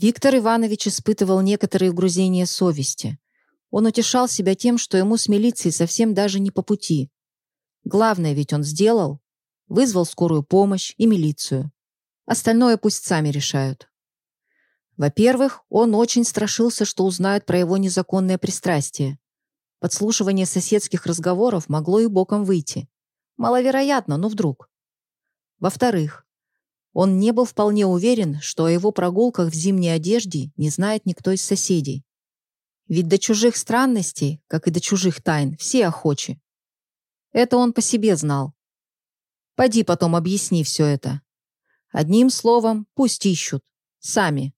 Виктор Иванович испытывал некоторые угрызения совести. Он утешал себя тем, что ему с милицией совсем даже не по пути. Главное ведь он сделал. Вызвал скорую помощь и милицию. Остальное пусть сами решают. Во-первых, он очень страшился, что узнают про его незаконное пристрастие. Подслушивание соседских разговоров могло и боком выйти. Маловероятно, но вдруг. Во-вторых, он не был вполне уверен, что о его прогулках в зимней одежде не знает никто из соседей. Ведь до чужих странностей, как и до чужих тайн, все охочи. Это он по себе знал. Пойди потом объясни все это. Одним словом, пусть ищут. Сами.